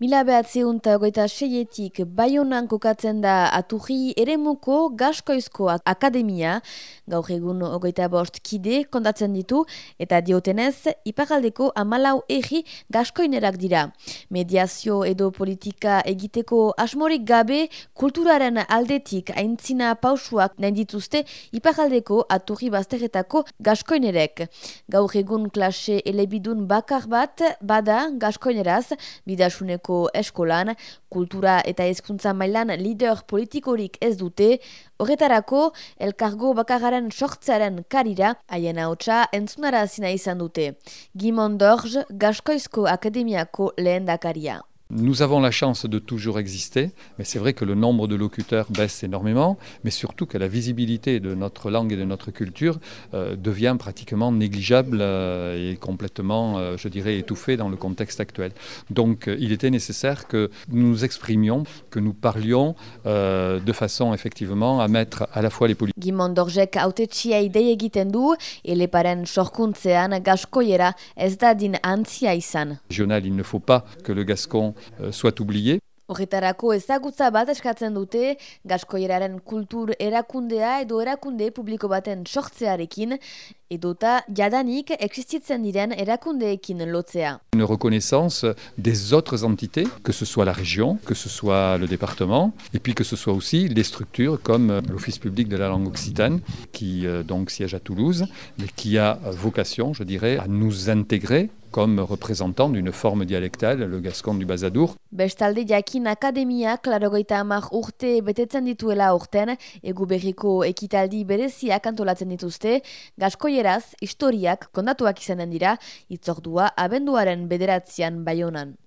Mila behatzeun eta goita seietik baionan kokatzen da aturri eremuko gaskoizko akademia, gaur egun ogoita bost kide kontatzen ditu, eta diotenez, iparaldeko amalau egi gaskoinerak dira. Mediazio edo politika egiteko asmorik gabe, kulturaren aldetik aintzina pausuak nahi dituzte iparaldeko aturri bazteretako gaskoinerek. Gaur egun klase elebidun bakar bat, bada gaskoineraz, bidasuneko eskolan, kultura eta hezkuntza mailan lider politikorik ez dute, horretarako elkargo bakararen sortzearen karira haien hautsa entzunara zina izan dute. Gimon Dorj, Gaskoizko Akademiako lehen dakaria. Nous avons la chance de toujours exister, mais c'est vrai que le nombre de locuteurs baisse énormément, mais surtout que la visibilité de notre langue et de notre culture euh, devient pratiquement négligeable euh, et complètement, euh, je dirais, étouffée dans le contexte actuel. Donc il était nécessaire que nous nous exprimions, que nous parlions de façon effectivement à mettre à la fois les politiques. Régional, il ne faut pas que le gascon soit oublié. Horretarako ezagutza bat eskatzen dute, gaskoieraren kultur erakundea edo erakunde publiko baten sortzearekin, edota jadanik existitzen diren erakundeekin lotzea. Une reconnaissance des autres entités, que ce soit la région, que ce soit le département, et puis que ce soit aussi les structures comme l'Office public de la langue occitane, qui euh, donc siège à Toulouse, et qui a vocation, je dirais, à nous intégrer comme représentant d'une forme dialectale, le gascon du Bazadour. Bestalde jakin akademia klarogoita amak urte betetzen dituela urten, egu berriko ekitaldi bereziak antolatzen dituzte, gaskoieraz historiak kondatuak izanen dira, itzordua abenduaren bederatzean baionan.